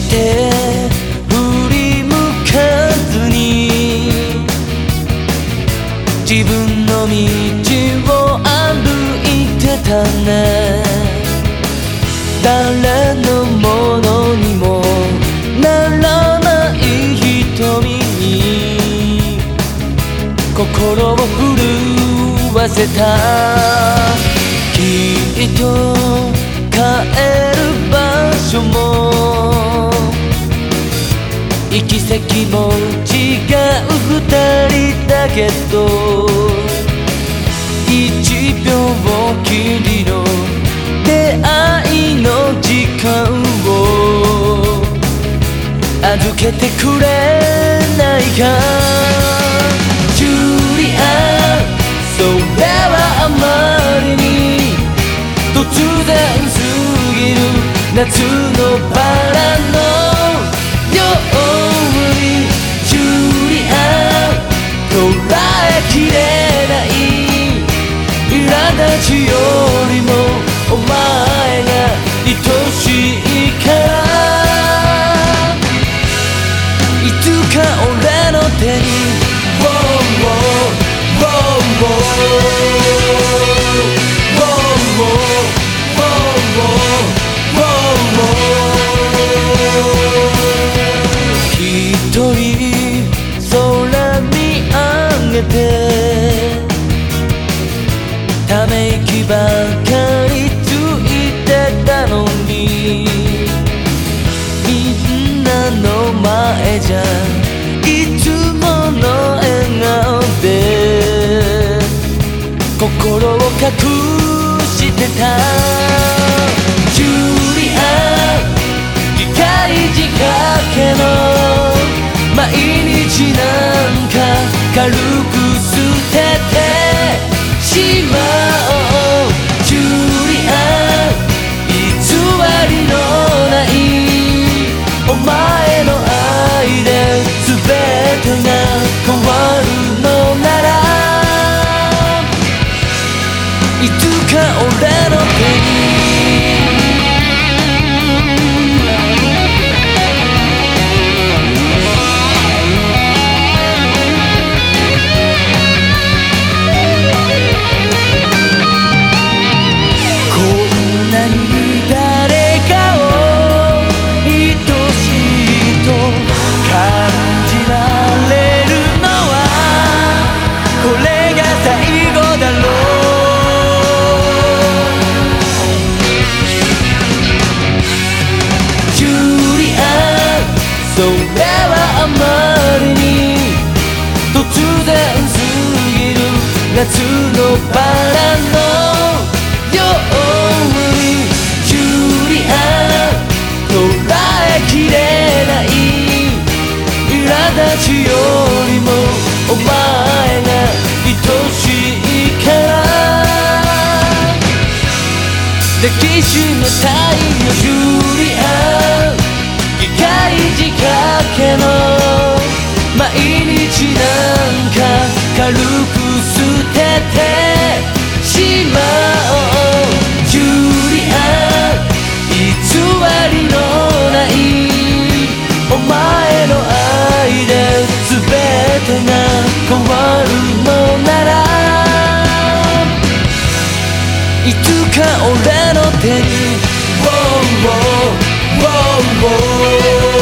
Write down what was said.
して振り向かずに自分の道を歩いてたね。誰のものにもならない瞳に心を震わせた。きっと帰る場所も行き先も違う二人だけど一秒きりの出会いの時間を預けてくれないか。ジュリアそれはあまりに突然すぎる夏のバラのにジュリア捉えきれない苛立ちよりもお前が愛しいからいつか俺の手に Wow, wow, wow, げてため息ばかりついてたのに。みんなの前じゃいつもの笑顔で心を隠してた。ジュリア機械仕掛けの毎日なんか。軽く捨ててしまう。それはあまりに突然すぎる夏のバラのようにジュリア捉えきれない苛立ちよりもお前が愛しいから抱きしめたいよジュリア仕掛けの毎日なんか軽く捨ててしまおうジュリアン偽りのな。いお前の愛で全てが変わるのな。らいつか俺の手に whoa, whoa, whoa.